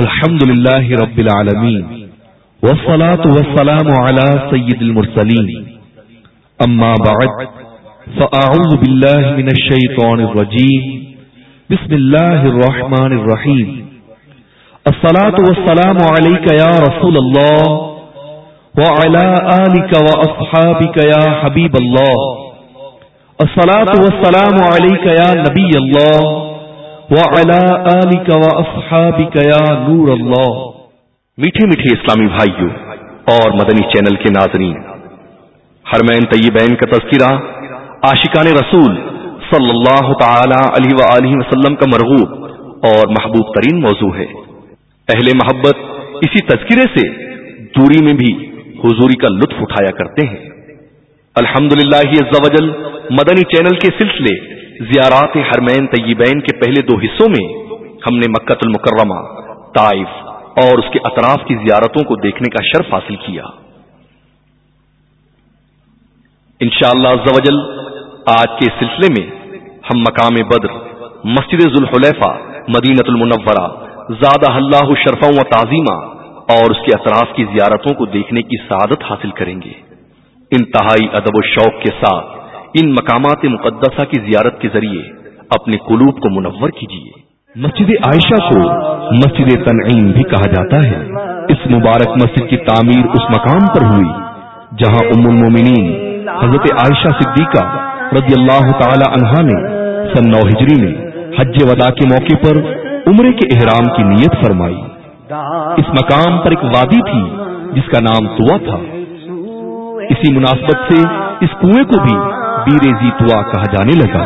الحمد لله رب العالمين والصلاة والسلام على سيد المرسلين أما بعد فأعوذ بالله من الشيطان الرجيم بسم الله الرحمن الرحيم الصلاة والسلام عليك يا رسول الله وعلى آلك وأصحابك يا حبيب الله الصلاة والسلام عليك يا نبي الله وعلى آلك وأصحابك يا نور الله میٹھے میٹھے اسلامی بھائیوں اور مدنی چینل کے ناظرین، حرمین طیبین کا تذکرہ، عاشقان رسول صلی اللہ تعالی علیہ وآلہ وسلم کا مرغوب اور محبوب ترین موضوع ہے۔ اہل محبت اسی تذکرے سے دوری میں بھی حضوری کا لطف اٹھایا کرتے ہیں۔ الحمد للہ مدنی چینل کے سلسلے زیارات حرمین طیبین کے پہلے دو حصوں میں ہم نے مکت المکرمہ، طائف اور اس کے اطراف کی زیارتوں کو دیکھنے کا شرف حاصل کیا۔ انشاءاللہ شاء اللہ آج کے سلسلے میں ہم مقام بدر، مسجد ذوالحلیفہ مدینت المنورہ، زادہ اللہ شرفا و تعظیمہ اور اس کے اطراف کی زیارتوں کو دیکھنے کی سعادت حاصل کریں گے۔ انتہائی ادب و شوق کے ساتھ ان مقامات مقدسہ کی زیارت کے ذریعے اپنے قلوب کو منور کیجیے۔ مسجد عائشہ کو مسجد تنعیم بھی کہا جاتا ہے۔ اس مبارک مسجد کی تعمیر اس مقام پر ہوئی جہاں ام المومنین حضرت عائشہ صدیقہ رضی اللہ تعالی عنہا نے سن نو ہجری میں حج ودا کے موقع پر عمرے کے احرام کی نیت فرمائی۔ اس مقام پر ایک وادی تھی جس کا نام توا تھا۔ اسی مناسبت سے اس کنویں کو بھی بیر زیتوا کہا جانے لگا۔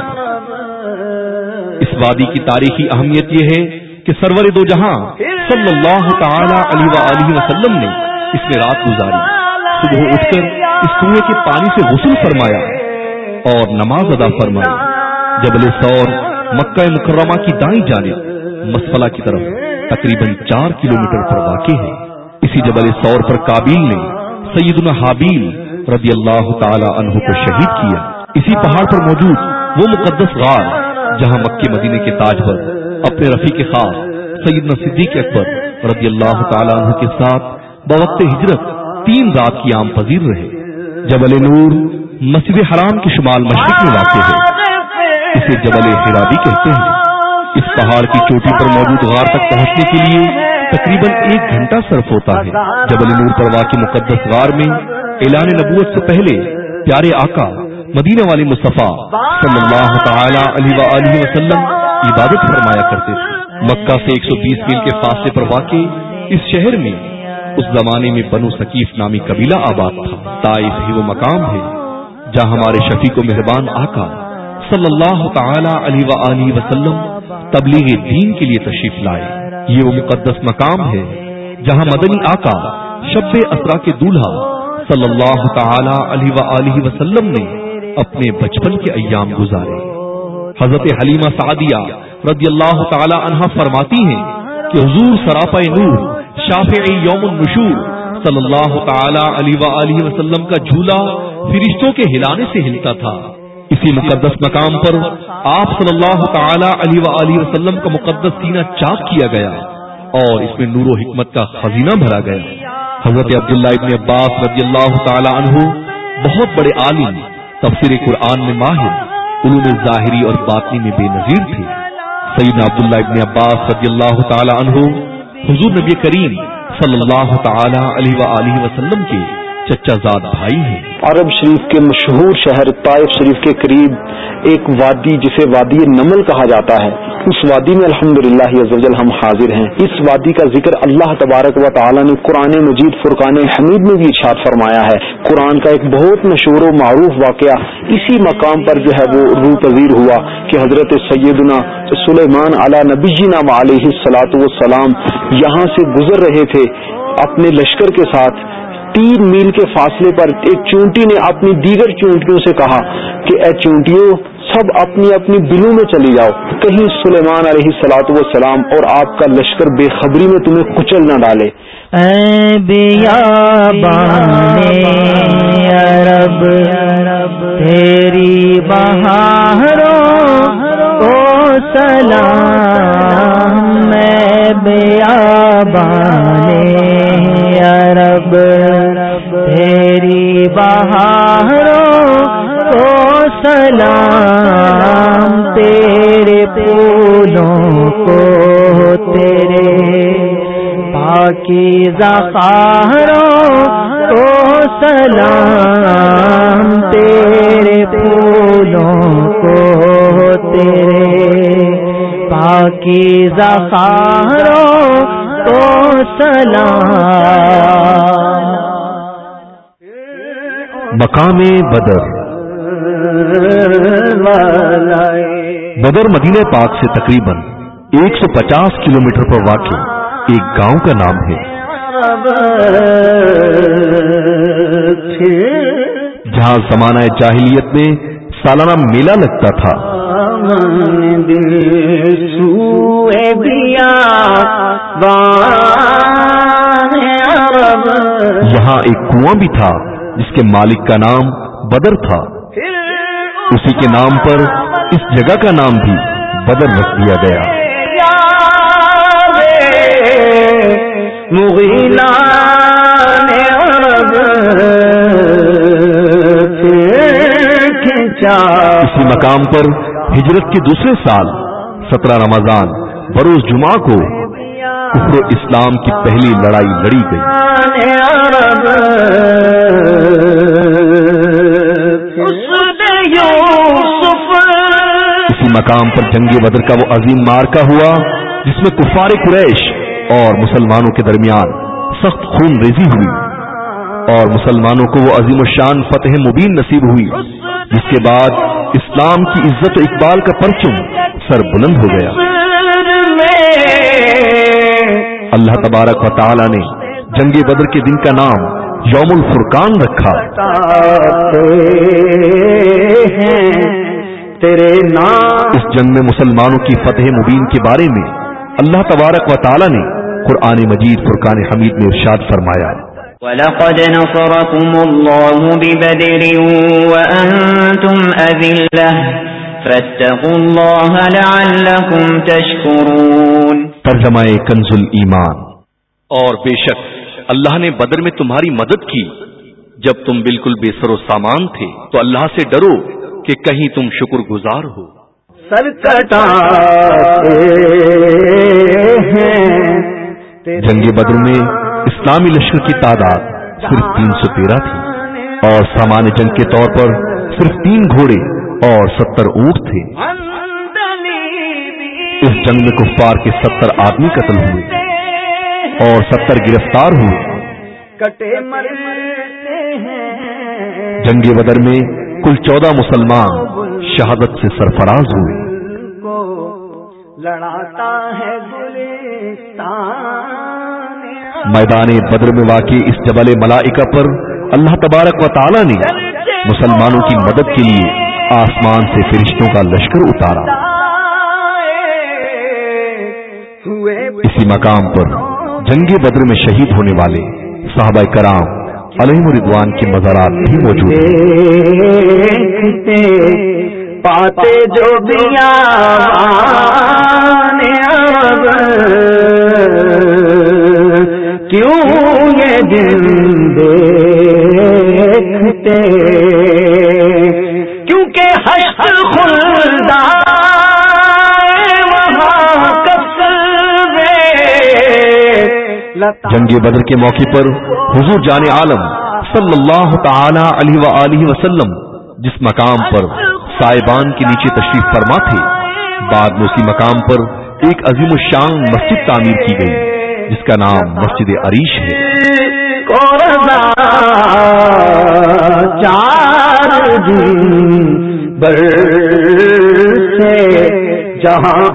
اس وادی کی تاریخی اہمیت یہ ہے کہ سرور دو جہاں صلی اللہ تعالی علیہ وسلم نے اس میں رات گزاری۔ صبح اٹھ کر اس کنویں کے پانی سے غسل فرمایا۔ اور نماز ادا فرمائی جبل سور مکہ مکرمہ کی دائیں جانب مسفلہ کی طرف تقریباً چار کلومیٹر پر واقع ہے، اسی جبل سور پر کابیل نے سیدنا حابیل رضی اللہ تعالی عنہ کو شہید کیا۔ اسی پہاڑ پر موجود وہ مقدس غار جہاں مکے مدینے کے تاج پر اپنے رفیع کے خاص سیدنا صدیق اکبر رضی اللہ تعالیٰ عنہ کے ساتھ بوقت ہجرت تین رات کی عام پذیر رہے۔ جبل نور مسجد حرام کے شمال مشرق میں واقع ہے۔ اسے جبل حرابی کہتے ہیں۔ اس پہاڑ کی چوٹی پر موجود غار تک پہنچنے کے لیے تقریباً ایک گھنٹہ صرف ہوتا ہے۔ جبل نور پر واقع مقدس غار میں اعلان نبوت سے پہلے پیارے آقا، مدینہ والی مصطفیٰ صلی اللہ تعالی علیہ وآلہ وسلم عبادت فرمایا کرتے تھے۔ مکہ سے ایک سو بیس میل کے فاصلے پر واقع اس شہر میں اس زمانے میں بنو ثقیف نامی قبیلہ آباد تھا۔ طائف ہی وہ مقام ہے جہاں ہمارے شفیق و مہربان آقا صلی اللہ تعالی علیہ وآلہ وسلم تبلیغ دین کے لیے تشریف لائے۔ یہ وہ مقدس مقام ہے جہاں مدنی آقا شب اسرا کے دولہا صلی اللہ تعالی علیہ وسلم نے اپنے بچپن کے ایام گزارے۔ حضرت حلیمہ سعدیہ رضی اللہ تعالی عنہ فرماتی ہیں کہ حضور سراپا نور شافعی یوم النشور صلی اللہ تعالی علیہ وسلم کا جھولا فرشتوں کے ہلانے سے ہلتا تھا۔ اسی مقدس مقام پر آپ صلی اللہ تعالی علیہ وسلم کا مقدس سینہ چاک کیا گیا اور اس میں نور و حکمت کا خزینہ بھرا گیا۔ حضرت عبداللہ ابن عباس رضی اللہ تعالی عنہ بہت بڑے عالم، تفسیر قرآن میں ماہر، علوم ظاہری اور باطنی میں بے نظیر تھے۔ سیدنا عبداللہ ابن عباس رضی اللہ تعالی عنہ حضور نبی کریم صلی اللہ تعالی علیہ وآلہ وسلم کے چچا زاد بھائی ہیں۔ عرب شریف کے مشہور شہر طائف شریف کے قریب ایک وادی جسے وادی نمل کہا جاتا ہے۔ اس وادی میں الحمد للہ ہم حاضر ہیں۔ اس وادی کا ذکر اللہ تبارک و تعالی نے قرآن مجید فرقان حمید میں بھی ارشاد فرمایا ہے۔ قرآن کا ایک بہت مشہور و معروف واقعہ اسی مقام پر جو ہے وہ روح پذیر ہوا کہ حضرت سیدنا سلیمان علی نبی نام علیہ سلاۃ وسلام یہاں سے گزر رہے تھے اپنے لشکر کے ساتھ۔ تین میل کے فاصلے پر ایک چونٹی نے اپنی دیگر چونٹیوں سے کہا کہ اے چونٹیوں سب اپنی اپنی دلوں میں چلی جاؤ۔ کہیں سلیمان علیہ سلاط وسلام اور آپ کا لشکر بے خبری میں تمہیں کچل نہ ڈالے۔ عرب تیری بہاروں کو سلام۔ میں بیابان عرب تیری بہاروں کو سلام، تیرے پھولوں کو تیرے پاکی زخاروں کو سلام، تیرے پھولوں کو تیرے پاکی زخاروں کو سلام۔ مقام بدر۔ بدر مدینہ پاک سے تقریباً ایک سو پچاس کلو پر واقع ایک گاؤں کا نام ہے۔ جہاں زمانہ جاہلیت میں سالانہ میلہ لگتا تھا۔ یہاں ایک کنواں بھی تھا جس کے مالک کا نام بدر تھا۔ اسی کے نام پر اس جگہ کا نام بھی بدر رکھ دیا گیا۔ اسی مقام پر ہجرت کے دوسرے سال سترہ رمضان بروز جمعہ کو کفر اسلام کی پہلی لڑائی لڑی گئی۔ مقام پر جنگ بدر کا وہ عظیم مارکا ہوا، جس میں کفار قریش اور مسلمانوں کے درمیان سخت خون ریزی ہوئی اور مسلمانوں کو وہ عظیم الشان فتح مبین نصیب ہوئی، جس کے بعد اسلام کی عزت و اقبال کا پرچم سر بلند ہو گیا۔ اللہ تبارک و تعالی نے جنگ بدر کے دن کا نام یوم الفرقان رکھا۔ تیرے نام اس جنگ میں مسلمانوں کی فتح مبین کے بارے میں اللہ تبارک و تعالی نے قرآن مجید فرقان حمید میں ارشاد فرمایا۔ وَلَقَدْ نَصَرَكُمُ اللَّهُ بِبَدْرٍ وَأَنْتُمْ أَذِلَّةٌ فَاتَّقُوا اللَّهَ لَعَلَّكُمْ تَشْكُرُونَ۔ ترجمہ کنز ایمان اور بے شک اللہ نے بدر میں تمہاری مدد کی۔ جب تم بالکل بے سر و سامان تھے تو اللہ سے ڈرو۔ کہ کہیں تم شکر گزار ہو۔ جنگ بدر میں اسلامی لشکر کی تعداد صرف تین سو تیرہ تھی اور سامان جنگ کے طور پر صرف تین گھوڑے اور ستر اونٹ تھے۔ اس جنگ میں کفار کے ستر آدمی قتل ہوئے اور ستر گرفتار ہوئے۔ جنگ بدر میں کل چودہ مسلمان شہادت سے سرفراز ہوئے۔ لڑاتا ہے میدان بدر میں واقع اس جبل ملائکہ پر اللہ تبارک و تعالی نے مسلمانوں کی مدد کے لیے آسمان سے فرشتوں کا لشکر اتارا۔ اسی مقام پر جنگ بدر میں شہید ہونے والے صحابہ کرام علیہ مردوان کے مزارات بھی موجود ہیں۔ پاتے جو دیا کیوں یہ دن دیکھتے؟ کیونکہ حشر خلدار جنگ بدر کے موقع پر حضور جان عالم صلی اللہ تعالی علیہ وسلم جس مقام پر سائبان کے نیچے تشریف فرما تھے بعد میں اسی مقام پر ایک عظیم الشان مسجد تعمیر کی گئی جس کا نام مسجد عریش ہے۔ چار بر جہاں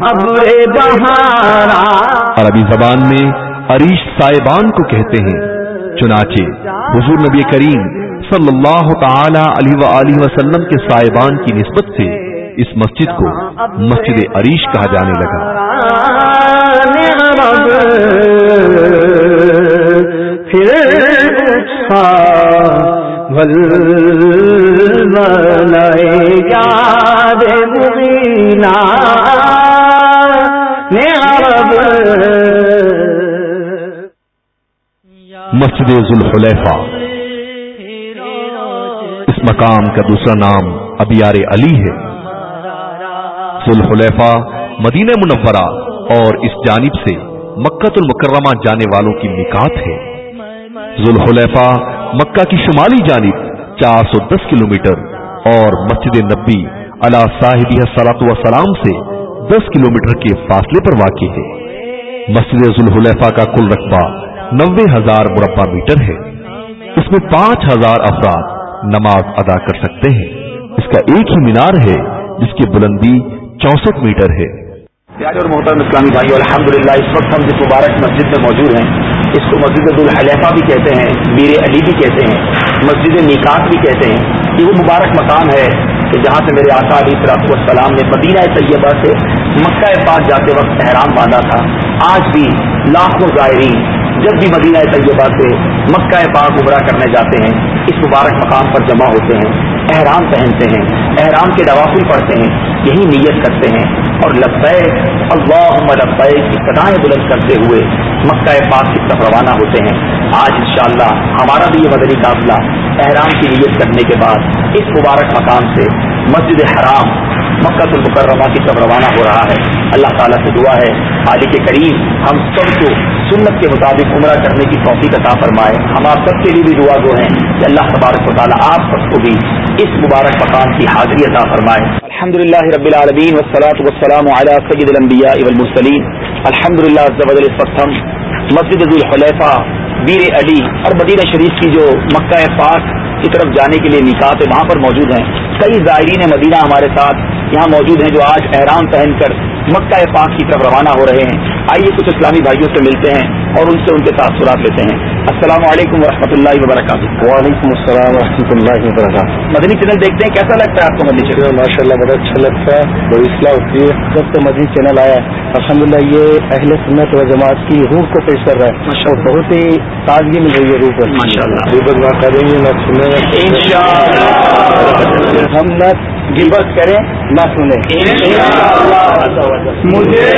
عربی زبان میں عریش صاحبان کو کہتے ہیں، چنانچہ حضور نبی کریم صلی اللہ تعالی علیہ وسلم کے صاحبان کی نسبت سے اس مسجد کو مسجد عریش کہا جانے لگا۔ مسجد ذوالحلیفہ۔ اس مقام کا دوسرا نام ابیار علی ہے۔ ذوالحلیفہ مدینہ منورہ اور اس جانب سے مکہ المکرمہ جانے والوں کی نکات ہے۔ ذوالحلیفہ مکہ کی شمالی جانب چار سو دس کلو میٹر اور مسجد نبی اللہ صاحب سلاط وسلام سے دس کلو میٹر کے فاصلے پر واقع ہے۔ مسجد ذوالحلیفہ کا کل رقبہ نوے ہزار مربع میٹر ہے۔ اس میں پانچ ہزار افراد نماز ادا کر سکتے ہیں۔ اس کا ایک ہی مینار ہے جس کی بلندی چونسٹھ میٹر ہے۔ پیارے اور محترم اسلامی بھائی الحمد للہ اس وقت ہم جس مبارک مسجد میں موجود ہیں، اس کو مسجد الحلیفہ بھی کہتے ہیں، میر علی بھی کہتے ہیں، مسجد نکات بھی کہتے ہیں۔ یہ وہ مبارک مقام ہے کہ جہاں سے میرے آقا علی صلاح السلام نے مدینہ طیبہ سے مکہ پاس جاتے وقت احرام باندھا تھا۔ آج بھی لاکھوں زائرین جب بھی مدینہ طیبہ سے مکہ پاک عمرہ کرنے جاتے ہیں، اس مبارک مقام پر جمع ہوتے ہیں، احرام پہنتے ہیں، احرام کے دوافل پڑھتے ہیں، یہی نیت کرتے ہیں۔ اور لبیک اللہ لبیک، کی سدائیں بلند کرتے ہوئے مکہ پاک کی طرف روانہ ہوتے ہیں۔ آج انشاءاللہ ہمارا بھی یہ مدنی قافلہ احرام کی نیت کرنے کے بعد اس مبارک مقام سے مسجد حرام مکہ المکرمہ کی طرف روانہ ہو رہا ہے۔ اللہ تعالیٰ سے دعا ہے علی کے کریم، ہم سب کو سنت کے مطابق عمرہ کرنے کی توفیق عطا فرمائے۔ ہم آپ سب کے لیے بھی دعا گو ہیں کہ اللہ تبارک و تعالیٰ آپ سب کو بھی اس مبارک مقام کی حاضری عطا فرمائے۔ الحمد للہ رب العالمین وسلاۃ وسلام علی سید المبیا اب المسلیم الحمد للہ ہم مسجد الحلیفہ ویر علی اور مدینہ شریف کی جو مکہ پاک کی طرف جانے کے لیے نکات وہاں پر موجود ہیں۔ کئی زائرین مدینہ ہمارے ساتھ یہاں موجود ہیں جو آج احرام پہن کر مکہ پاک کی طرف روانہ ہو رہے ہیں۔ آئیے کچھ اسلامی بھائیوں سے ملتے ہیں اور ان سے ان کے ساتھ سراغ لیتے ہیں۔ السلام علیکم ورحمۃ اللہ وبرکاتہ۔ وعلیکم السلام و اللہ وبرکاتہ۔ مدنی چینل دیکھتے ہیں کیسا لگتا ہے آپ کو مدنی چینل؟ ماشاء اللہ بڑا اچھا لگتا ہے۔ بڑی اصلاح ہوتی ہے۔ جب سے مدنی چینل آیا ہے الحمد للہ یہ اہل سنت و جماعت کی روح کو پیش کر رہا ہے۔ اور بہت ہی تازگی مل رہی ہے روح پر ماشاء اللہ ہم نہ غیبت کریں نہ سنیں۔ مجھے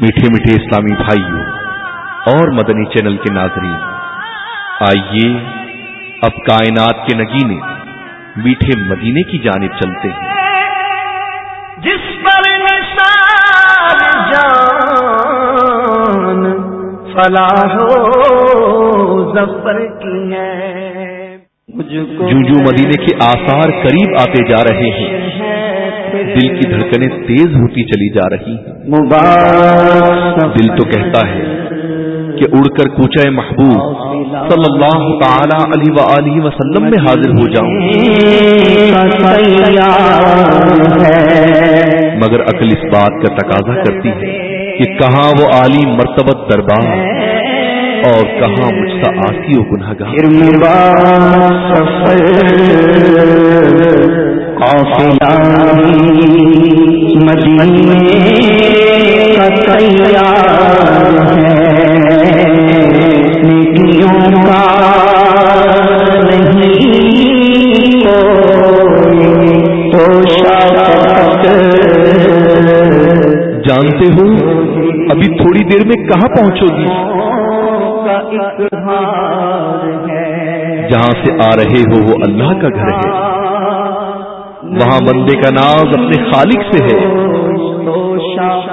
میٹھے میٹھے اسلامی بھائیوں اور مدنی چینل کے ناظرین، آئیے اب کائنات کے نگینے، میٹھے مدینے کی جانب چلتے ہیں۔ جس پر نثار جان، فلاح ظفر کی ہے۔ جو جو مدینے کے آثار قریب آتے جا رہے ہیں۔ دل کی دھڑکنیں تیز ہوتی چلی جا رہی دل تو کہتا ہے کہ اڑ کر کوچہ محبوب صلی اللہ تعالی علیہ وسلم میں حاضر ہو جاؤں۔ مگر عقل اس بات کا تقاضا کرتی ہے کہ کہاں وہ عالی مرتبت دربار اور کہاں مجھ سا آسی و گناہ جانتے ہو ابھی تھوڑی دیر میں کہاں پہنچو گی جہاں سے آ رہے ہو وہ اللہ کا گھر ہے۔ وہاں بندے کا ناز اپنے خالق سے ہے۔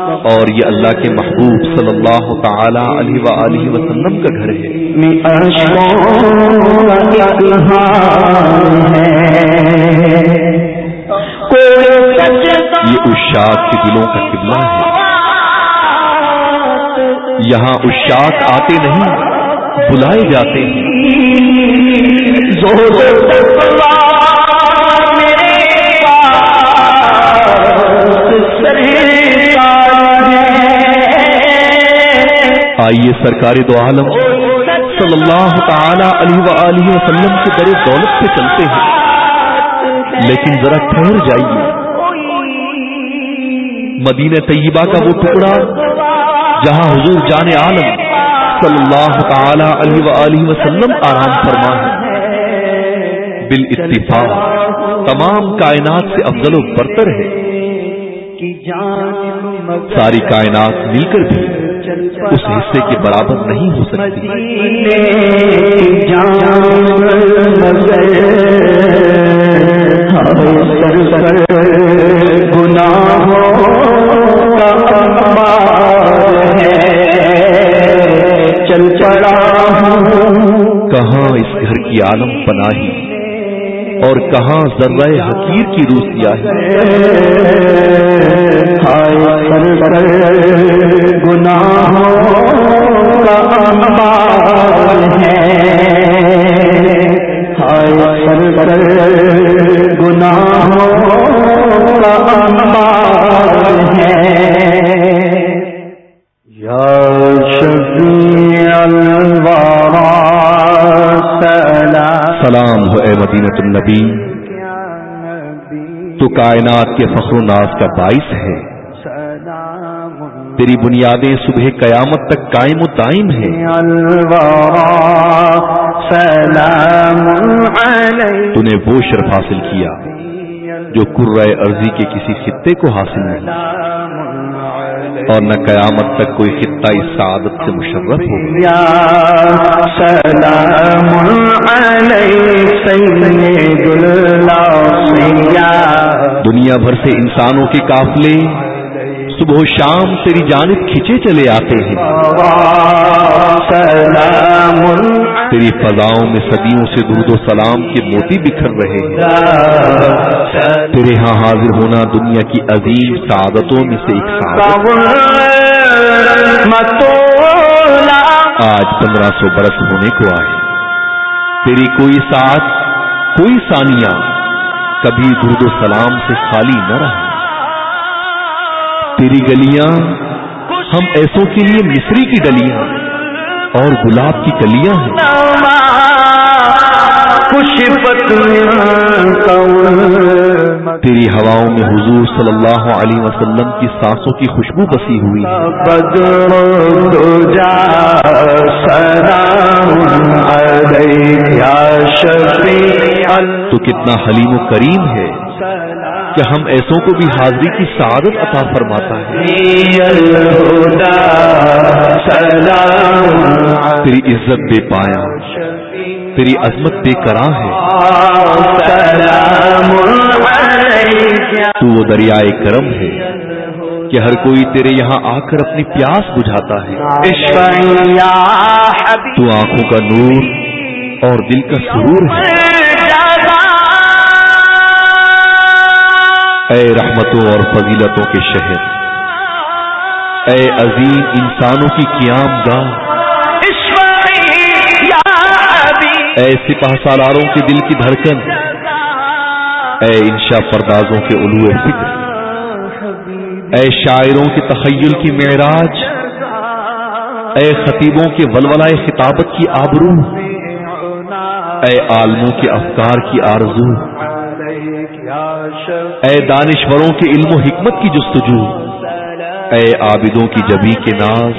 اور یہ اللہ کے محبوب صلی اللہ تعالی علیہ وسلم کا گھر ہے۔ یہ اشاق کے دلوں کا قبلہ ہے۔ یہاں اشاق آتے نہیں۔ بلائے جاتے ہیں۔ آئیے سرکاری دو عالم صلی اللہ تعالی علیہ وسلم کے در دولت سے چلتے ہیں۔ لیکن ذرا ٹھہر جائیے۔ مدینہ طیبہ کا وہ ٹکڑا جہاں حضور جان عالم صلی اللہ تعالی علیہ وسلم آرام فرما ہے۔ بال اتفاق، تمام کائنات سے افضل و برتر ہے۔ ساری کائنات مل کر بھی اس حصے کے برابر نہیں ہو سکتی۔ چل کی عالم پناہی اور کہاں ذرہ حقیر کی روسیا ہے گناہوں کا ہے کائنات کے فخر و ناز کا باعث ہے۔ تیری بنیادیں صبح قیامت تک قائم و دائم ہیں۔ تو نے وہ شرف حاصل کیا جو کرائے ارضی کے کسی خطے کو حاصل نہیں۔ اور نہ قیامت تک کوئی خطہ اس سعادت سے مشرف ہو۔ سلام دنیا بھر سے انسانوں کے قافلے صبح و شام تیری جانب کھینچے چلے آتے ہیں۔ سلام تیری فضاؤں میں صدیوں سے درد و سلام کے موتی بکھر رہے ہیں۔ تیرے ہاں حاضر ہونا دنیا کی عظیم سعادتوں میں سے ایک سعادت۔ آج پندرہ سو برس ہونے کو آئے۔ تیری کوئی ساتھ کوئی ثانیہ کبھی درد و سلام سے خالی نہ رہا تیری گلیاں، ہم ایسوں کے لیے مصری کی ڈلیاں اور گلاب کی کلیاں ہیں۔ خوش تیری ہواؤں میں حضور صلی اللہ علیہ وسلم کی سانسوں کی خوشبو بسی ہوئی ہے۔ جا سلام تو کتنا حلیم و کریم ہے۔ کہ ہم ایسوں کو بھی حاضری کی سعادت عطا فرماتا ہے۔ تیری عزت بے پایا تیری عظمت بے کراں ہے۔ تو وہ دریائے کرم ہے کہ ہر کوئی تیرے یہاں آ کر اپنی پیاس بجھاتا ہے۔ تو آنکھوں کا نور اور دل کا سرور ہے۔ اے رحمتوں اور فضیلتوں کے شہر، اے عظیم انسانوں کی قیام گاہ، اے سپاہ سالاروں کے دل کی دھڑکن، اے انشا پردازوں کے علو فکر، اے شاعروں کے تخیل کی معراج، اے خطیبوں کے ولولائے خطابت کی آبرو، اے عالموں کے افکار کی آرزو اے دانشوروں کے علم و حکمت کی جستجو۔ اے عابدوں کی جبی کے ناز۔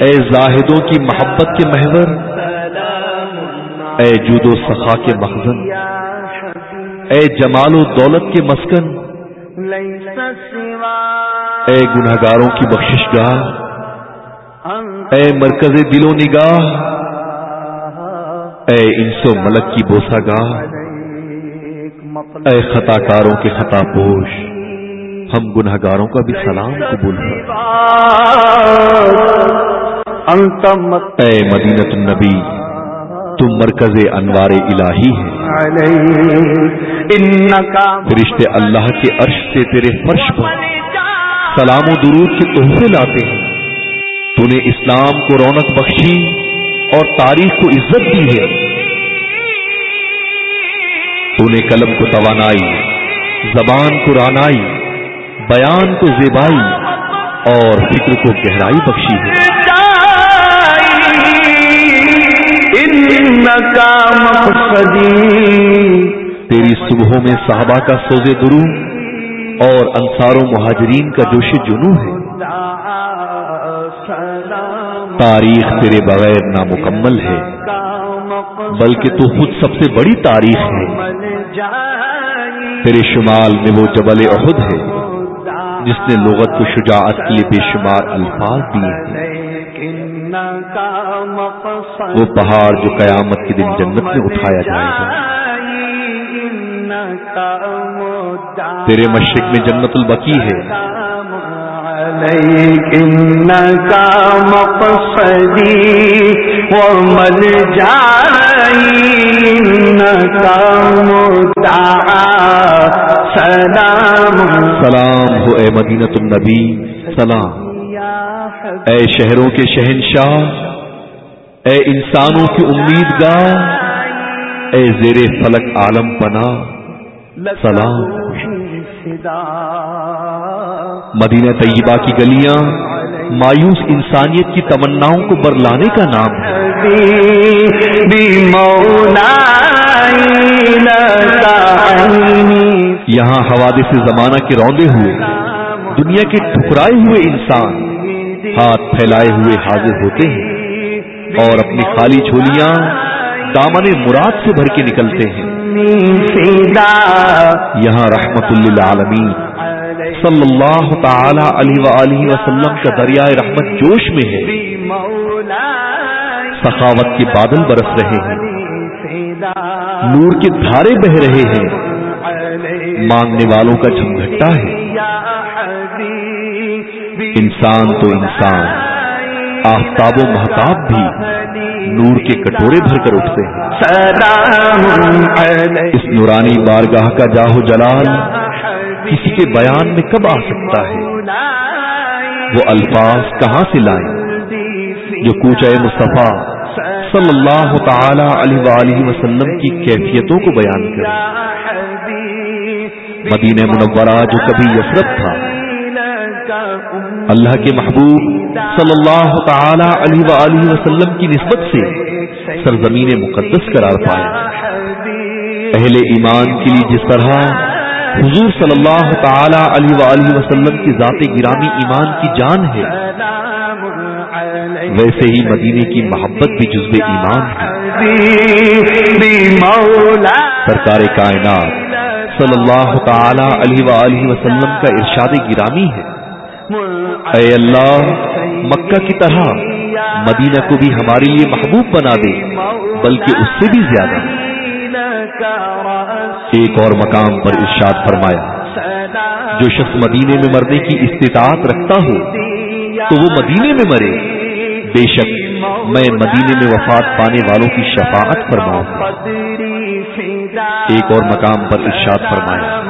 اے زاہدوں کی محبت کے محور۔ اے جود و سخا کے مخزن۔ اے جمال و دولت کے مسکن۔ اے گناہگاروں کی بخشش گاہ اے مرکز دل و نگاہ۔ اے انسو ملک کی بوسا گاہ۔ اے خطا کاروں کے خطا پوش، ہم گناہ گاروں کا بھی سلام قبول اے مدینت النبی تم مرکز انوار الہی ہے فرشتے اللہ کے عرش سے تیرے فرش پر سلام و درود کے تحفے لاتے ہیں۔ تو نے اسلام کو رونق بخشی اور تاریخ کو عزت دی ہے۔ تو نے قلم کو توانائی زبان کو رانائی بیان کو زیبائی اور فکر کو گہرائی بخشی ہے تیری صبحوں میں صحابہ کا سوزے درو اور انصار و مہاجرین کا جوش جنو ہے تاریخ تیرے بغیر نامکمل ہے بلکہ تو خود سب سے بڑی تاریخ ہے۔ تیرے شمال میں وہ جبل عہد ہے، جس نے لغت کو شجاعت کے لیے بے شمار الفاظ دیے ہیں۔ وہ پہاڑ جو قیامت کے دن جنت میں اٹھایا جائے گا۔ تیرے مشرق میں جنت البقی ہے۔ کا مقصدی ومل جائی کا مدعا سلام۔ سلام ہو اے مدینت النبی سلام۔ اے شہروں کے شہنشاہ اے انسانوں کی امید گاہ اے زیر فلک عالم پنا سلام۔ مدینہ طیبہ کی گلیاں، مایوس انسانیت کی تمناؤں کو برلانے کا نام ہے۔ یہاں حوادث زمانہ کے روندے ہوئے، دنیا کے ٹھکرائے ہوئے انسان، ہاتھ پھیلائے ہوئے حاضر ہوتے ہیں اور اپنی خالی جھولیاں دامن مراد سے بھر کے نکلتے ہیں۔ یہاں رحمت للعالمین صلی اللہ تعالی علیہ وسلم کا دریائے رحمت جوش میں ہے۔ سخاوت کے بادل برس رہے ہیں۔ نور کے دھارے بہ رہے ہیں۔ مانگنے والوں کا جھمگھٹا ہے۔ انسان تو انسان۔ آفتاب و محتاب بھی نور کے کٹورے بھر کر اٹھتے ہیں۔ اس نورانی بارگاہ کا جاہو جلال کسی کے بیان میں کب آ سکتا ہے؟ وہ الفاظ کہاں سے لائیں؟ جو کوچہ مصطفیٰ صلی اللہ تعالی علیہ وآلہ وسلم کی کیفیتوں کو بیان کرے مدینہ منورہ جو کبھی یسرت تھا۔ اللہ کے محبوب صلی اللہ تعالی علیہ وآلہ وسلم کی نسبت سے سرزمین مقدس قرار پائے اہل ایمان کے لیے جس طرح حضور صلی اللہ تعالی علیہ وآلہ وسلم کی ذات گرامی ایمان کی جان ہے۔ ویسے ہی مدینے کی محبت بھی جزو ایمان ہے۔ سرکار کائنات صلی اللہ تعالی علیہ وآلہ وسلم کا ارشاد گرامی ہے۔ اے اللہ، مکہ کی طرح مدینہ کو بھی ہمارے لیے محبوب بنا دے، بلکہ اس سے بھی زیادہ۔ ایک اور مقام پر ارشاد فرمایا جو شخص مدینے میں مرنے کی استطاعت رکھتا ہو تو وہ مدینے میں مرے۔ بے شک میں مدینے میں وفات پانے والوں کی شفاعت فرماؤں۔ ایک اور مقام پر ارشاد فرمایا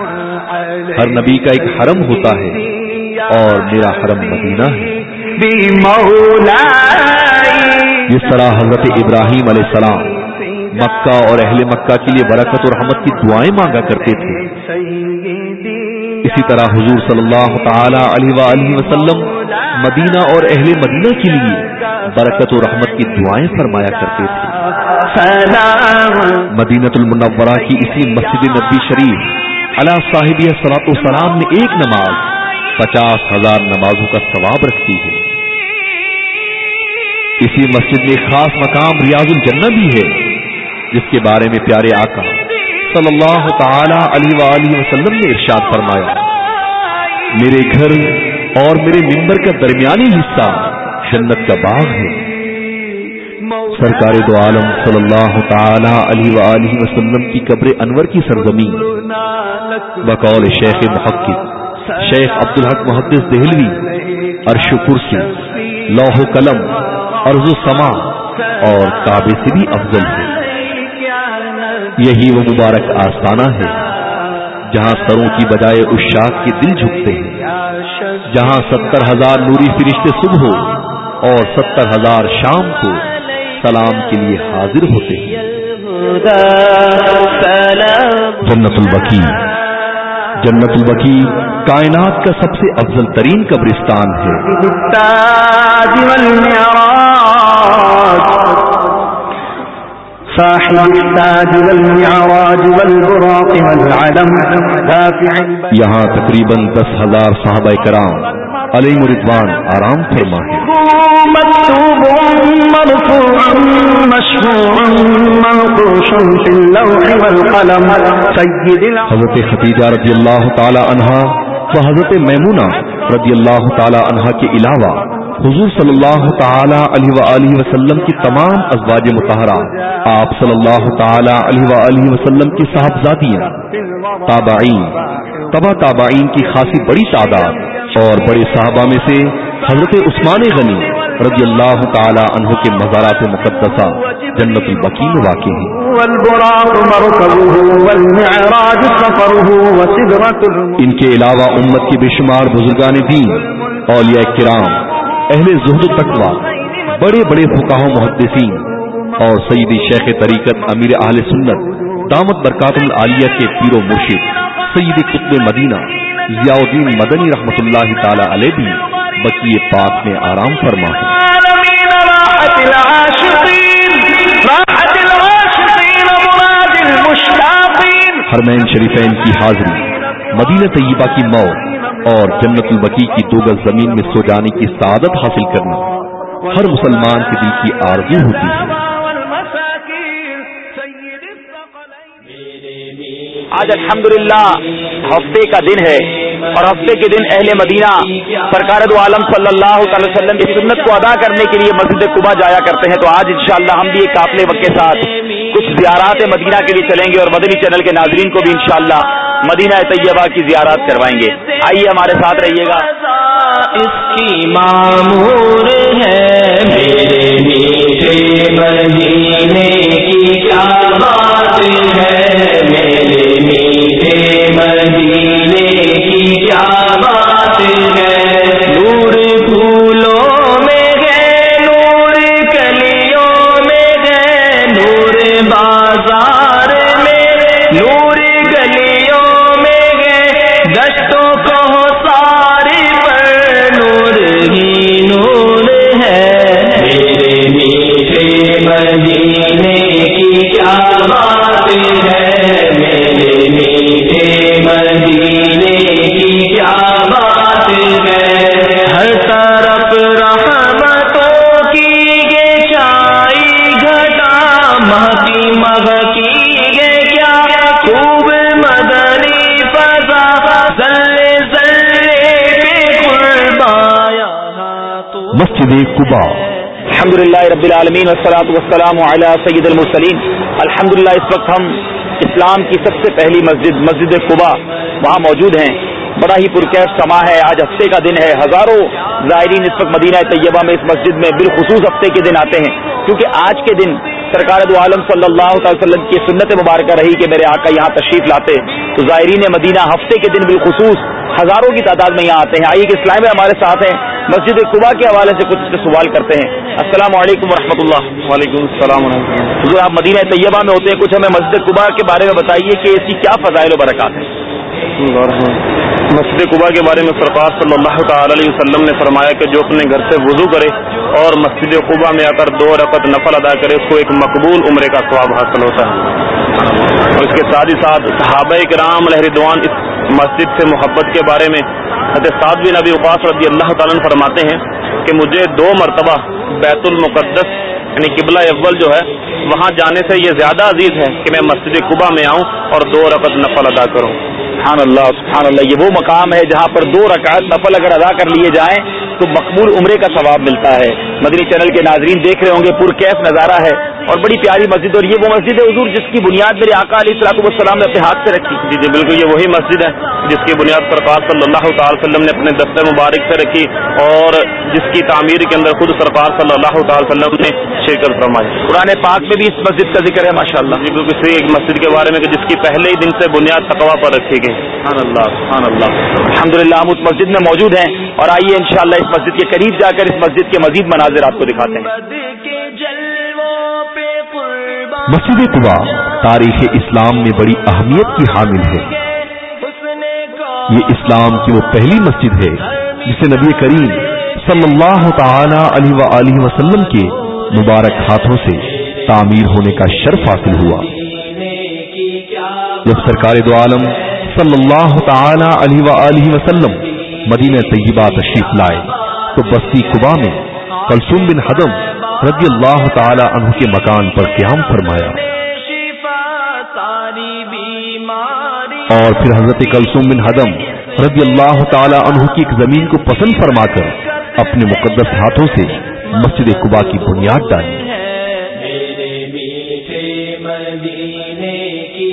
ہر نبی کا ایک حرم ہوتا ہے اور میرا حرم مدینہ ہے۔ جس طرح حضرت ابراہیم علیہ السلام مکہ اور اہل مکہ کے لیے برکت اور رحمت کی دعائیں مانگا کرتے تھے۔ اسی طرح حضور صلی اللہ تعالی علیہ وآلہ وسلم مدینہ اور اہل مدینہ کے لیے برکت و رحمت کی دعائیں فرمایا کرتے تھے۔ مدینت المنورہ کی اسی مسجد نبی شریف اللہ صاحب سلاط السلام میں ایک نماز پچاس ہزار نمازوں کا ثواب رکھتی ہے۔ اسی مسجد میں خاص مقام ریاض الجنہ بھی ہے۔ جس کے بارے میں پیارے آقا صلی اللہ تعالی علیہ وآلہ وسلم نے ارشاد فرمایا، میرے گھر اور میرے ممبر کا درمیانی حصہ جنت کا باغ ہے۔ سرکار دو عالم صلی اللہ تعالی علیہ وآلہ وسلم کی قبر انور کی سرزمین۔ بقول شیخ محقق، شیخ عبدالحق محدث دہلوی، عرش کرسی لوہ قلم ارض سما اور کعبے سے بھی افضل ہے یہی وہ مبارک آستانہ ہے جہاں سروں کی بجائے اشاک کے دل جھکتے ہیں، جہاں ستر ہزار نوری فرشتے صبح ہو اور ستر ہزار شام کو سلام کے لیے حاضر ہوتے ہیں۔ جنت البقی جنت البقی کائنات کا سب سے افضل ترین قبرستان ہے۔ یہاں تقریباً دس ہزار صحابہ کرام علی مردوان آرام فرما ہے حضرت خطیجہ رضی اللہ تعالی عنہا و حضرت میمونہ رضی اللہ تعالی عنہا کے علاوہ حضور صلی اللہ تعالی علیہ وآلہ وسلم کی تمام ازواج متحرہ آپ صلی اللہ تعالی علیہ وآلہ وسلم کی صاحبزادیاں تابعین تبا تابعین کی خاصی بڑی تعداد اور بڑے صحابہ میں سے حضرت عثمان غنی رضی اللہ تعالی عنہ کے مزارات مقدسہ جنت البقی میں واقع ہیں۔ ان کے علاوہ امت کے بے شمار بزرگان دین اولیاء کرام اہل زہد تقوا بڑے بڑے فکاہ محدثین اور سیدی شیخ طریقت امیر اہل سنت دامت برکات العالیہ کے پیر و مرشد سید قطب مدینہ ضیاء الدین مدنی رحمت اللہ تعالی علیہ بھی بکی پاک میں آرام فرما ہرمین شریفین کی حاضری مدینہ طیبہ کی موت اور جنت البقی کی دو گز زمین میں سو جانے کی سعادت حاصل کرنا ہر مسلمان کے دل کی آرزو ہوتی ہے۔ آج الحمدللہ ہفتے کا دن ہے۔ اور ہفتے کے دن اہل مدینہ سرکار دو عالم صلی اللہ تعالی وسلم کی سنت کو ادا کرنے کے لیے مسجد قبا جایا کرتے ہیں تو آج انشاءاللہ ہم بھی ایک قافلے وقت کے ساتھ کچھ زیارات مدینہ کے لیے چلیں گے اور مدنی چینل کے ناظرین کو بھی انشاءاللہ مدینہ طیبہ کی زیارات کروائیں گے۔ آئیے ہمارے ساتھ رہیے گا۔ اس کی معمور ہے میرے میٹھے مدینے کی کیا بات ہے میرے مسجد قبا الحمد للہ رب العالمین والصلاة والسلام علی سید المرسلین. الحمد للہ اس وقت ہم اسلام کی سب سے پہلی مسجد مسجد قبا وہاں موجود ہیں. بڑا ہی پرکیف سما ہے، آج ہفتے کا دن ہے. ہزاروں زائرین اس وقت مدینہ طیبہ میں اس مسجد میں بالخصوص ہفتے کے دن آتے ہیں. کیونکہ آج کے دن سرکار دو عالم صلی اللہ تعالی وسلم کی سنت مبارکہ رہی کہ میرے آقا یہاں تشریف لاتے. تو زائرین مدینہ ہفتے کے دن بالخصوص ہزاروں کی تعداد میں یہاں آتے ہیں۔ آئیے کہ اسلام میں ہمارے ساتھ ہیں۔ مسجد قبا کے حوالے سے کچھ سے سوال کرتے ہیں۔ السلام علیکم ورحمۃ اللہ۔ وعلیکم السلام حضور آپ مدینہ طیبہ میں ہوتے ہیں۔ کچھ ہمیں مسجد قبا کے بارے میں بتائیے کہ اس کی کیا فضائل و برکات ہیں۔ مسجد قبا کے بارے میں سرکار صلی اللہ تعالی علیہ وسلم نے فرمایا کہ جو اپنے گھر سے وضو کرے اور مسجد قبا میں آ کر دو رقط نفل ادا کرے اس کو ایک مقبول عمرے کا ثواب حاصل ہوتا ہے۔ اور اس کے ساتھ ہی ساتھ صحابہ کرام لہردوان اس مسجد سے محبت کے بارے میں حضرت سعد بن نبی عباس رضی اللہ تعالیٰ فرماتے ہیں کہ مجھے دو مرتبہ بیت المقدس یعنی قبلہ اول جو ہے، وہاں جانے سے یہ زیادہ عزیز ہے کہ میں مسجد قبا میں آؤں اور دو رقط نفل ادا کروں۔ سبحان اللہ سبحان اللہ یہ وہ مقام ہے جہاں پر دو رکعت نفل اگر ادا کر لیے جائیں تو مقبول عمرے کا ثواب ملتا ہے۔ مدنی چینل کے ناظرین دیکھ رہے ہوں گے پرکیف نظارہ ہے اور بڑی پیاری مسجد اور یہ وہ مسجد ہے حضور جس کی بنیاد میرے آقا علیہ السلاط والسلام نے اپنے ہاتھ سے رکھی۔ جی جی بالکل یہ وہی مسجد ہے جس کی بنیاد سرکار صلی اللہ تعالی وسلم نے اپنے دفتر مبارک سے رکھی اور جس کی تعمیر کے اندر خود سرکار صلی اللہ تعالی وسلم نے شرکت فرمائی۔ قرآن پاک میں بھی اس مسجد کا ذکر ہے ماشاء اللہ جی بالکل ایک مسجد کے بارے میں کہ جس کی پہلے ہی دن سے بنیاد تقوا پر رکھی گئی۔ سبحان اللہ سبحان اللہ۔ الحمد للہ ہم اس مسجد میں موجود ہیں اور آئیے انشاءاللہ اس مسجد کے قریب جا کر اس مسجد کے مزید مناظر آپ کو دکھاتے ہیں۔ مسجد قبا تاریخ اسلام میں بڑی اہمیت کی حامل ہے۔ یہ اسلام کی وہ پہلی مسجد ہے جسے نبی کریم صلی اللہ تعالی علیہ وسلم کے مبارک ہاتھوں سے تعمیر ہونے کا شرف حاصل ہوا۔ جب سرکار دو عالم صلی اللہ تعالی علیہ وسلم مدینہ طیبہ تشریف لائے۔ تو بستی قبا میں کلسوم بن حدم رضی اللہ تعالی عنہ کے مکان پر قیام فرمایا۔ اور پھر حضرت کلسوم بن حدم رضی اللہ تعالی عنہ کی ایک زمین کو پسند فرما کر اپنے مقدس ہاتھوں سے مسجد قبا کی بنیاد ڈالی۔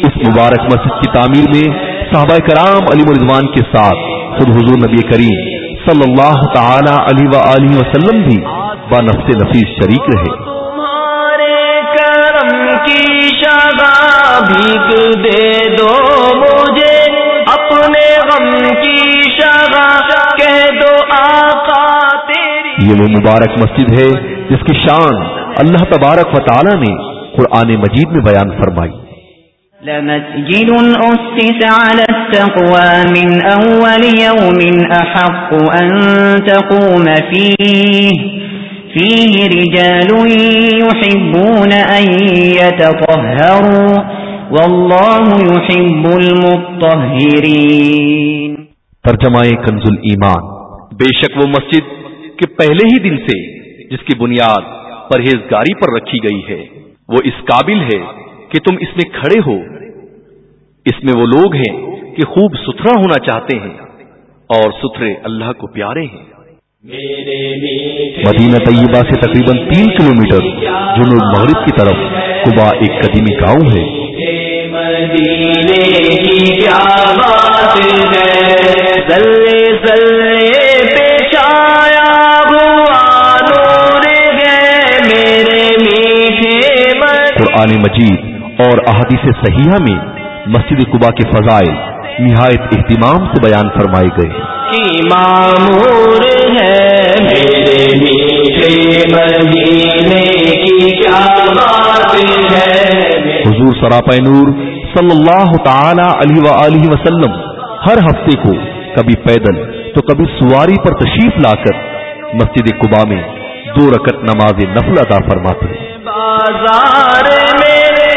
اس مبارک مسجد کی تعمیر میں صحابہ کرام علی مرضوان کے ساتھ خود حضور نبی کریم صلی اللہ تعالی علیہ وسلم بھی نفس نفیس شریک رہے۔ کرم کی دے دو مجھے اپنے غم کی کہہ دو آقا تیری۔ یہ وہ مبارک مسجد ہے جس کی شان اللہ تبارک و تعالی نے قرآن مجید میں بیان فرمائی۔ لمسجد أسس على التقوى من أول يوم أحق أن تقوم فيه. فيه رجال يحبون أن يتطهروا، والله يحب المطهرين. ترجمہ کنز ایمان بے شک وہ مسجد کے پہلے ہی دن سے جس کی بنیاد پرہیزگاری پر رکھی گئی ہے، وہ اس قابل ہے کہ تم اس میں کھڑے ہو۔ اس میں وہ لوگ ہیں کہ خوب ستھرا ہونا چاہتے ہیں اور ستھرے اللہ کو پیارے ہیں۔ مدینہ طیبہ سے تقریباً تین کلومیٹر جنوب مغرب کی طرف کبا ایک قدیمی گاؤں ہے۔ قرآن مجید اور احادیث صحیحہ میں مسجد قبا کے فضائل نہایت اہتمام سے بیان فرمائے گئے۔ کی معمور ہے میرے میٹھے مدینے کی کیا بات ہے؟ حضور سراپا نور صلی اللہ تعالی علیہ وسلم ہر ہفتے کو کبھی پیدل تو کبھی سواری پر تشریف لا کر مسجد قبا میں دو رکت نماز نفل ادا فرماتے بازار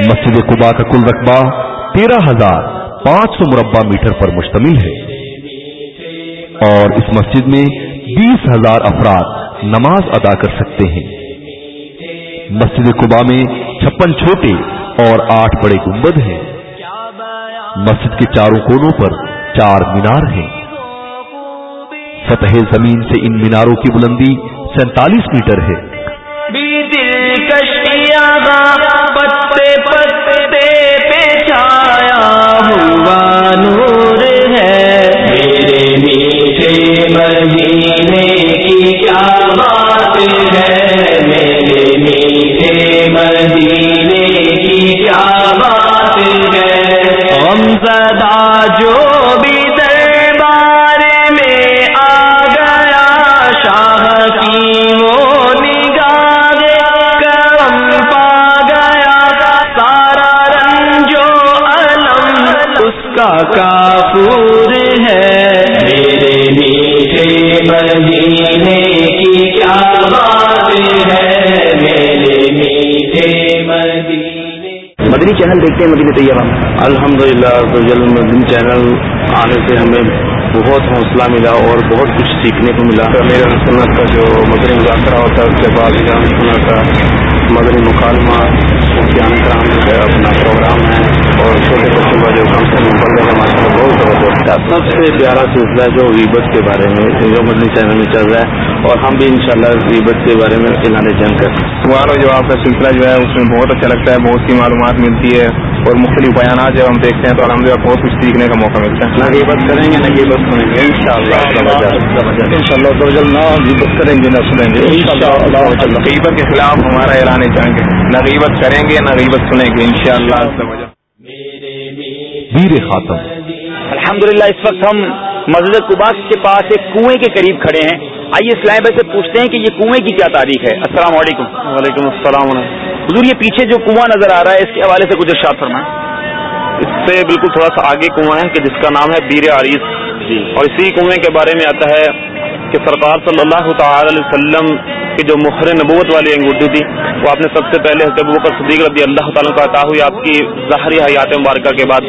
مسجد قبا کا کل رقبہ تیرہ ہزار پانچ سو مربع میٹر پر مشتمل ہے۔ اور اس مسجد میں بیس ہزار افراد نماز ادا کر سکتے ہیں۔ مسجد قبا میں چھپن چھوٹے اور آٹھ بڑے گنبد ہیں۔ مسجد کے چاروں کونوں پر چار مینار ہیں۔ سطح زمین سے ان میناروں کی بلندی سینتالیس میٹر ہے۔ پتے پتے پہ چھایا ہوا نور ہے۔ میرے میٹھے مدینے کی کیا بات ہے؟ میرے میٹھے مدینے کی کیا بات ہے؟ ہم سدا جو دیکھتے ہیں مجھے طیبہ الحمد للہ چینل آنے سے ہمیں بہت حوصلہ ملا اور بہت کچھ سیکھنے کو ملا۔ میرا سنت کا جو مدنی مذاکرہ ہوتا ہے، اس کے بعد سنت کا مدنی مکالمہ کرام اپنا پروگرام ہے، اور چھوٹے بچوں کا جو کم سے کم بڑھ رہا ہے بہت زبردست سب سے پیارا سلسلہ جو ریبت کے بارے میں، جو مدنی چینل میں چل رہا ہے، اور ہم بھی انشاءاللہ ریبت کے بارے میں اعلان جنگ کریں سوال جو آپ کا سلسلہ جو ہے، اس میں بہت اچھا لگتا ہے، بہت سی معلومات ملتی ہے۔ اور مختلف بیانات جب ہم دیکھتے ہیں تو الحمد للہ بہت کچھ سیکھنے کا موقع ملتا ہے۔ نہ غیبت کریں گے نہ غیبت سنیں گے۔ ان شاء اللہ ان شاء اللہ نہ غیبت کریں گے نہ سنیں گے۔ غیبت کے خلاف ہمارا اعلان جائیں گے۔ نہ غیبت کریں گے نہ غیبت سنیں گے ان شاء اللہ ویر خاتم۔ الحمد للہ اس وقت ہم مسجد قباس کے پاس ایک کنویں کے قریب کھڑے ہیں۔ آئیے اسلام بھائی سے پوچھتے ہیں کہ یہ کنویں کی کیا تاریخ ہے۔ السلام علیکم۔ وعلیکم السلام حضور یہ پیچھے جو کنواں نظر آ رہا ہے اس کے حوالے سے کچھ ارشاد فرمائیں اس سے بالکل تھوڑا سا آگے کنواں ہے کہ جس کا نام ہے بیر عریس جی۔ اور اسی کنویں کے بارے میں آتا ہے کہ سرکار صلی اللہ تعالی علیہ وسلم کی جو مہر نبوت والی انگوٹھی تھی وہ آپ نے سب سے پہلے حضرت بکر صدیق رضی اللہ تعالیٰ کو عطا ہوئی۔ آپ کی ظاہری حیات مبارکہ کے بعد۔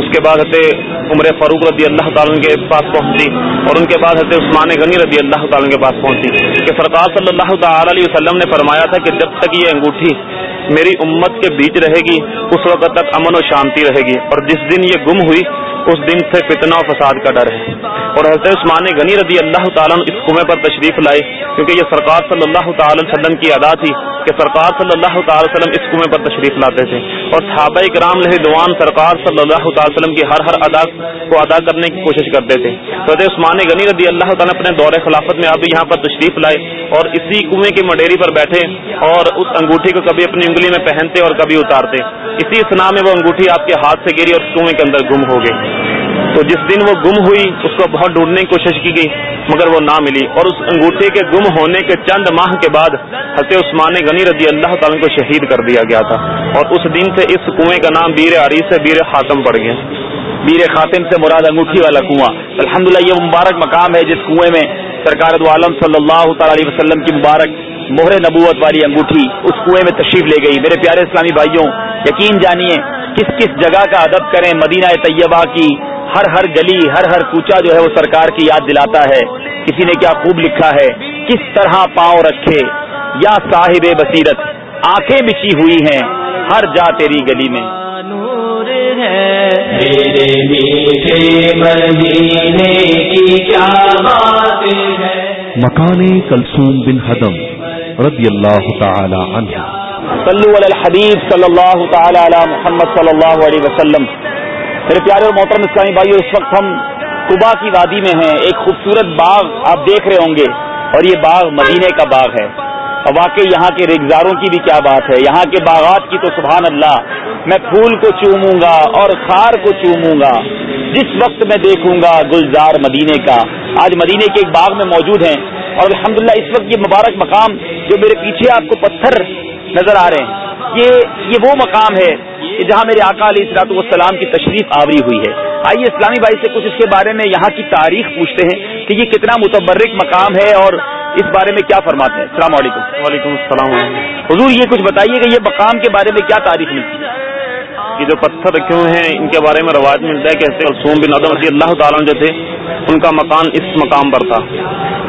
اس کے بعد حضرت عمر فاروق رضی اللہ تعالیٰ کے پاس پہنچی۔ اور ان کے بعد حضرت عثمان غنی رضی اللہ تعالیٰ کے پاس پہنچی۔ کہ سرکار صلی اللہ تعالی علیہ وسلم نے فرمایا تھا کہ جب تک یہ انگوٹھی میری امت کے بیچ رہے گی، اس وقت تک امن و شانتی رہے گی۔ اور جس دن یہ گم ہوئی، اس دن سے فتنہ و فساد کا ڈر ہے۔ اور حضرت عثمان غنی رضی اللہ تعالیٰ اس کنویں پر تشریف لائے، کیونکہ یہ سرکار صلی اللہ تعالی وسلم کی ادا تھی۔ کہ سرکار صلی اللہ تعالی وسلم اس کنویں پر تشریف لاتے تھے اور صحابہ کرام لوان سرکار صلی اللہ تعالی وسلم کی ہر ہر ادا کو ادا کرنے کی کوشش کرتے تھے۔ حضرت عثمان غنی رضی اللہ تعالیٰ اپنے دور خلافت میں آپ یہاں پر تشریف لائے اور اسی کنویں کی مڈیری پر بیٹھے اور اس انگوٹھی کو کبھی اپنی انگلی میں پہنتے اور کبھی اتارتے۔ اسی اسنا میں وہ انگوٹھی آپ کے ہاتھ سے گری اور کنویں کے اندر گم ہو گئی۔ تو جس دن وہ گم ہوئی، اس کو بہت ڈھونڈنے کی کوشش کی گئی، مگر وہ نہ ملی۔ اور اس انگوٹھی کے گم ہونے کے چند ماہ کے بعد حضرت عثمان غنی رضی اللہ تعالیٰ کو شہید کر دیا گیا تھا۔ اور اس دن سے اس کنویں کا نام بیر عریس سے بیر خاتم پڑ گیا۔ بیر خاتم سے مراد انگوٹھی والا کنواں۔ الحمدللہ، یہ مبارک مقام ہے جس کنویں میں سرکار عالم صلی اللہ تعالی علیہ وسلم کی مبارک مہر نبوت والی انگوٹھی اس کنویں میں تشریف لے گئی۔ میرے پیارے اسلامی بھائیوں، یقین جانیے، کس کس جگہ کا ادب کریں مدینہ طیبہ کی ہر ہر گلی ہر ہر کوچا جو ہے وہ سرکار کی یاد دلاتا ہے۔ کسی نے کیا خوب لکھا ہے؟ کس طرح پاؤں رکھے؟ یا صاحب بصیرت آنکھیں بچی ہوئی ہیں ہر جا تیری گلی میں۔ مکان کلسوم بن حدم رضی اللہ تعالی عنہ۔ صلو علی الحبیب صلی اللہ تعالی علی محمد صلی اللہ علیہ وسلم۔ میرے پیارے اور محترم اسلامی بھائی اس وقت ہم کبا کی وادی میں ہیں، ایک خوبصورت باغ آپ دیکھ رہے ہوں گے اور یہ باغ مدینے کا باغ ہے۔ واقعی یہاں کے ریگزاروں کی بھی کیا بات ہے؟ یہاں کے باغات کی تو سبحان اللہ، میں پھول کو چوموں گا اور خار کو چوموں گا۔ جس وقت میں دیکھوں گا گلزار مدینے کا۔ آج مدینے کے ایک باغ میں موجود ہیں اور الحمدللہ اس وقت یہ مبارک مقام جو میرے پیچھے آپ کو پتھر نظر آ رہے ہیں، یہ یہ وہ مقام ہے کہ جہاں میرے آقا علیہ اصلاط والسلام کی تشریف آوری ہوئی ہے۔ آئیے اسلامی بھائی سے کچھ اس کے بارے میں یہاں کی تاریخ پوچھتے ہیں کہ یہ کتنا متبرک مقام ہے اور اس بارے میں کیا فرماتے ہیں؟ السلام علیکم۔ وعلیکم السلام حضور یہ کچھ بتائیے کہ یہ مقام کے بارے میں کیا تاریخ ملتی ہے؟ یہ جو پتھر رکھے ہوئے ہیں ان کے بارے میں رواج ملتا ہے کہ سوم بن عدم رضی اللہ تعالیٰ جو تھے ان کا مکان اس مقام پر تھا۔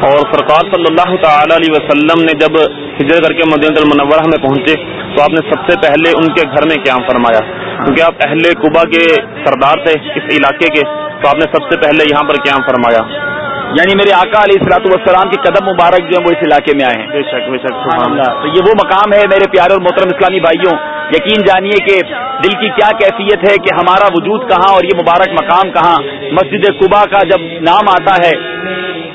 اور سرکار صلی اللہ تعالی علیہ وسلم نے جب ہجر کر کے مدینہ المنورہ میں پہنچے تو آپ نے سب سے پہلے ان کے گھر میں قیام فرمایا۔ کیونکہ آپ اہل کبا کے سردار تھے اس علاقے کے تو آپ نے سب سے پہلے یہاں پر قیام فرمایا۔ یعنی میرے آقا علیہ السلاط والسلام کے قدم مبارک جو ہیں وہ اس علاقے میں آئے ہیں۔ بے شک بے شک تو یہ وہ مقام ہے میرے پیارے اور محترم اسلامی بھائیوں یقین جانیے کہ دل کی کیا کیفیت ہے کہ ہمارا وجود کہاں اور یہ مبارک مقام کہاں؟ مسجد قبا کا جب نام آتا ہے،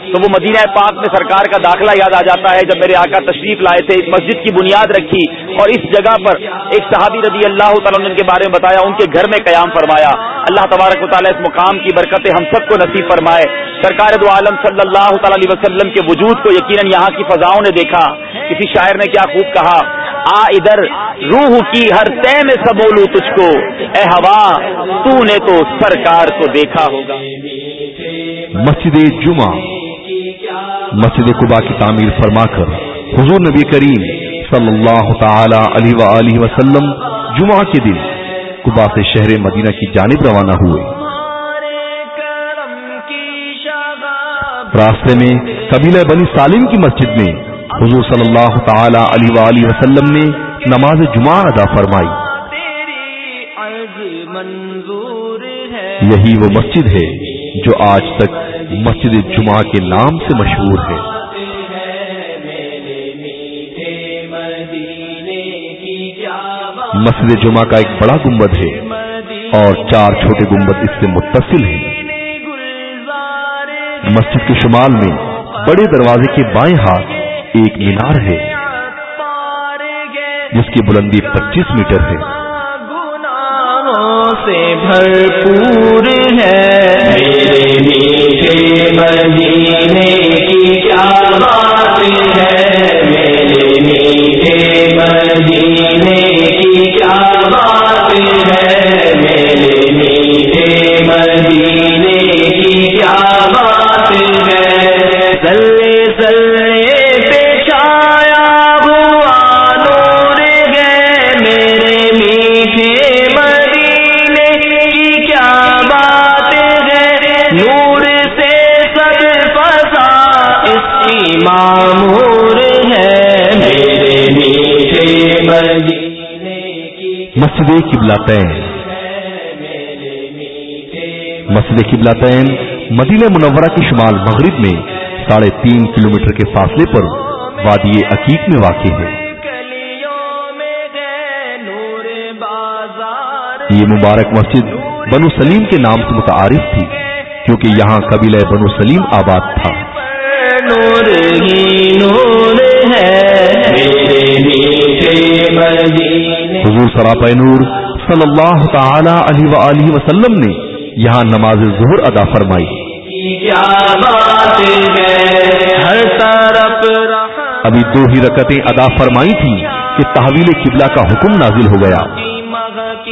تو وہ مدینہ پاک میں سرکار کا داخلہ یاد آ جاتا ہے، جب میرے آقا تشریف لائے تھے اس مسجد کی بنیاد رکھی اور اس جگہ پر ایک صحابی رضی اللہ تعالیٰ نے ان کے بارے میں بتایا، ان کے گھر میں قیام فرمایا۔ اللہ تبارک و تعالیٰ اس مقام کی برکتیں ہم سب کو نصیب فرمائے۔ سرکار دو عالم صلی اللہ تعالی علیہ وسلم کے وجود کو یقیناً یہاں کی فضاؤں نے دیکھا۔ کسی شاعر نے کیا خوب کہا آ ادھر، روح کی ہر تے میں سبولو تجھ کو۔ اے ہوا، تو نے تو سرکار کو دیکھا ہوگا۔ مسجد جمعہ، مسجد قبا کی تعمیر فرما کر حضور نبی کریم صلی اللہ تعالی علیہ وآلہ وسلم جمعہ کے دن کبا سے شہر مدینہ کی جانب روانہ ہوئے۔ راستے میں قبیلہ بنی سالم کی مسجد میں حضور صلی اللہ تعالی علیہ وسلم نے نماز جمعہ ادا فرمائی۔ یہی وہ مسجد ہے جو آج تک مسجد جمعہ کے نام سے مشہور ہے۔ مسجد جمعہ کا ایک بڑا گنبد ہے اور چار چھوٹے گنبد اس سے متصل ہیں۔ مسجد کے شمال میں بڑے دروازے کے بائیں ہاتھ ایک مینار ہے، جس کی بلندی پچیس میٹر ہے۔ سے بھرپور ہے۔ میرے میٹھے مدینے کی کیا بات ہے؟ میرے میٹھے مدینے کی کیا بات ہے؟ میرے مسجد قبلاتین مسجد قبلاتین مدینہ منورہ کے شمال مغرب میں ساڑھے تین کلومیٹر کے فاصلے پر وادی عقیق میں واقع ہے۔ یہ مبارک مسجد بنو سلیم کے نام سے متعارف تھی، کیونکہ یہاں قبیلہ بنو سلیم آباد تھا۔ حضور سراپا نور صلی اللہ تعالی علیہ وسلم نے یہاں نماز ظہر ادا فرمائی۔ ہر طرف ابھی دو ہی رکتیں ادا فرمائی تھی کہ تحویل قبلہ کا حکم نازل ہو گیا۔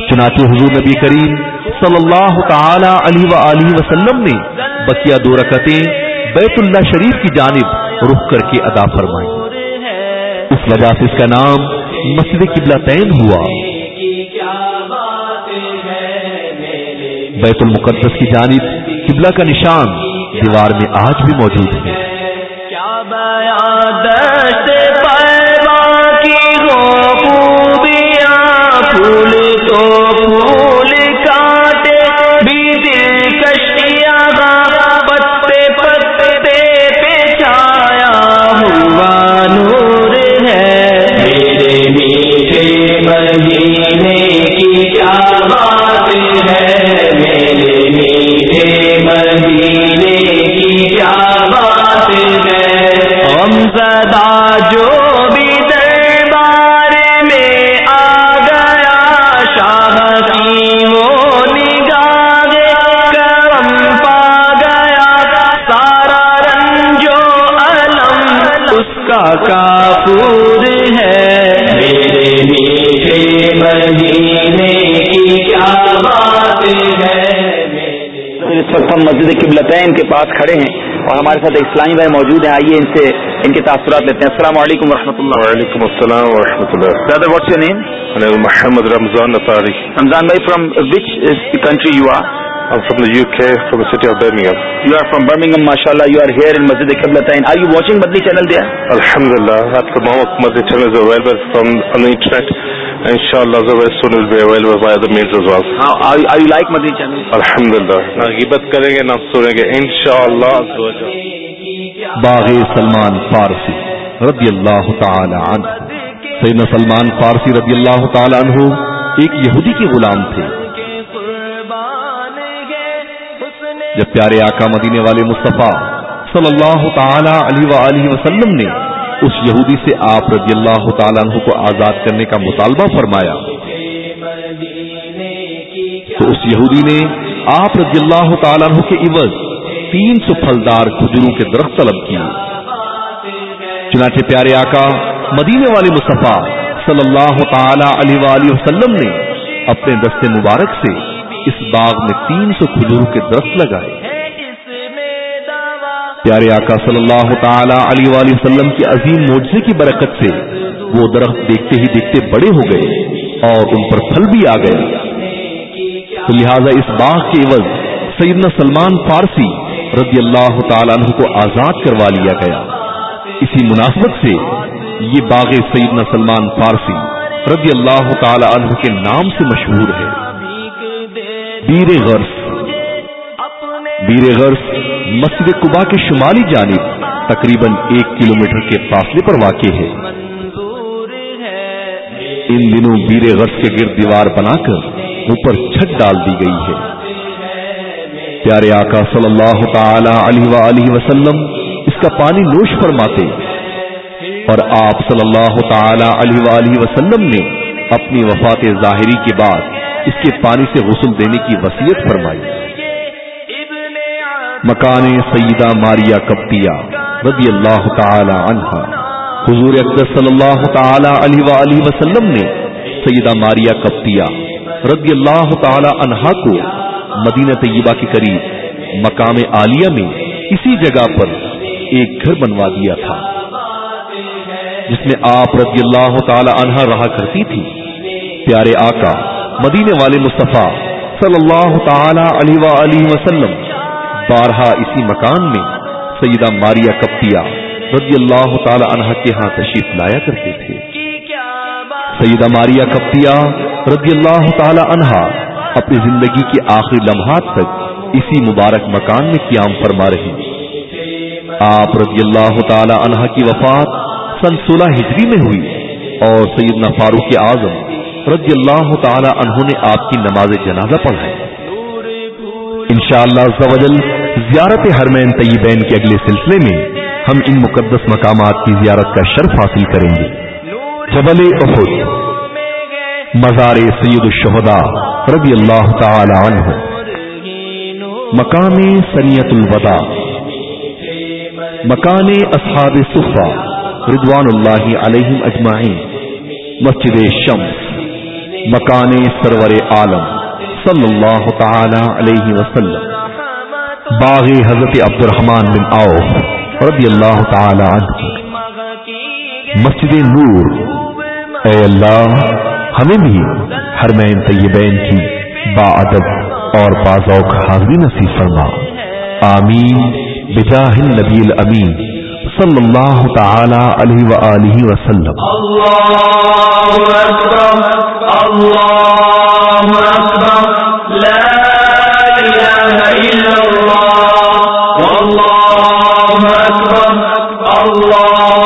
چنانچہ حضور نبی کریم صلی اللہ تعالی علیہ وسلم نے بکیا دو رکتیں بیت اللہ شریف کی جانب رخ کر کے ادا فرمائی اس وجہ سے اس کا نام مسجد قبلہ تین ہوا۔ بیت المقدس کی جانب قبلہ کا نشان دیوار میں آج بھی موجود ہے۔ پھول مدینے کی کیا بات ہے؟ میرے میٹھے مدینے کی کیا بات ہے؟ ہم زدہ جو اس وقت ہم مسجد قبلتین کے پاس کھڑے ہیں اور ہمارے ساتھ اسلامی بھائی موجود ہیں آئیے ان سے ان کے تاثرات لیتے ہیں۔ السلام علیکم ورحمۃ اللہ۔ وعلیکم السلام ورحمۃ اللہ۔ واٹس یور نیم محمد رمضان رمضان بھائی from which country you are I'm from the UK, from the city of Birmingham. You are from Birmingham, mashallah. You are here in Masjid Qiblatain. Are you watching Madni channel there? Alhamdulillah, at the moment, Masjid channel is available from on the internet. Inshallah, very soon will be available by other means as well. How, are, you, are you like Madni channel? Alhamdulillah. Na ghibat karenge, na surenge. Inshallah. باغ سلمان فارسی رضی اللہ تعالی عنہ سیدنا سلمان فارسی رضی اللہ تعالی عنہ ایک یہودی کے غلام تھے جب پیارے آقا مدینے والے مصطفیٰ صلی اللہ تعالی علیہ وآلہ وسلم نے اس یہودی سے آپ رضی اللہ تعالیٰ عنہ کو آزاد کرنے کا مطالبہ فرمایا، تو اس یہودی نے آپ رضی اللہ تعالیٰ عنہ کے عوض تین سو پھلدار کھجوروں کے درخت طلب کیے۔ چنانچہ پیارے آقا مدینے والے مصطفیٰ صلی اللہ تعالی علیہ وآلہ وسلم نے اپنے دستے مبارک سے اس باغ میں تین سو کھجوروں کے درخت لگائے۔ پیارے آقا صلی اللہ تعالی علیہ وآلہ وسلم کی عظیم معجزے کی برکت سے وہ درخت دیکھتے ہی دیکھتے بڑے ہو گئے اور ان پر پھل بھی آ گئے۔ تو لہذا اس باغ کے عوض سیدنا سلمان فارسی رضی اللہ تعالیٰ عنہ کو آزاد کروا لیا گیا۔ اسی مناسبت سے یہ باغ سیدنا سلمان فارسی رضی اللہ تعالی عنہ کے نام سے مشہور ہے۔ بیر غرس بیر غرس مسجد قبا کے شمالی جانب، تقریباً ایک کلومیٹر کے فاصلے پر واقع ہے۔ ان دنوں بیر غرس کے گرد دیوار بنا کر اوپر چھت ڈال دی گئی ہے۔ پیارے آقا صلی اللہ تعالی علیہ وسلم، اس کا پانی نوش فرماتے۔ اور آپ صلی اللہ تعالی علیہ وسلم نے اپنی وفات ظاہری کے بعد اس کے پانی سے غسل دینے کی وصیت فرمائی۔ مکان سیدہ ماریا کپتیا رضی اللہ تعالی عنہ۔ حضور اکبر صلی اللہ تعالی علیہ وسلم نے سیدہ ماریا کپتیا رضی اللہ تعالی عنہا کو مدینہ طیبہ کے قریب مقام عالیہ میں اسی جگہ پر ایک گھر بنوا دیا تھا۔ جس میں آپ رضی اللہ تعالی عنہ رہا کرتی تھی پیارے آقا مدینے والے مصطفیٰ صلی اللہ تعالی علیہ وآلہ وسلم، بارہا اسی مکان میں سیدہ ماریا کپتیا رضی اللہ تعالی عنہ کے ہاں تشریف لایا کرتے تھے۔ سیدہ ماریا کپتیا رضی اللہ تعالی عنہ اپنی زندگی کے آخری لمحات تک اسی مبارک مکان میں قیام فرما رہی۔ آپ رضی اللہ تعالی عنہ کی وفات سن سولہ ہجری میں ہوئی اور سیدنا فاروق اعظم رضی اللہ تعالی عنہ نے آپ کی نماز جنازہ پڑھائی۔ ان شاء اللہ زیارت ہرمین طیبین کے اگلے سلسلے میں ہم ان مقدس مقامات کی زیارت کا شرف حاصل کریں گے۔ جبل احد، مزار سید الشہداء رضی اللہ تعالی عنہ۔ مقام سنیت الوداع۔ مکان اصحاب صفا رضوان اللہ علیہم اجمعین۔ مسجد شمس۔ مکان سرور عالم صلی اللہ تعالی علیہ وسلم۔ باغ حضرت عبد الرحمان بن عوف رضی اللہ تعالی عنہ۔ مسجد نور۔ اے اللہ، ہمیں بھی ہرمین طیبین کی با ادب اور بازوق حاضری نصیب فرما۔ آمین۔ بجاہ النبی الامین۔ صلی اللہ تعالی علیہ وآلہ وسلم۔ اللہ اکبر اللہ